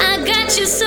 I got you so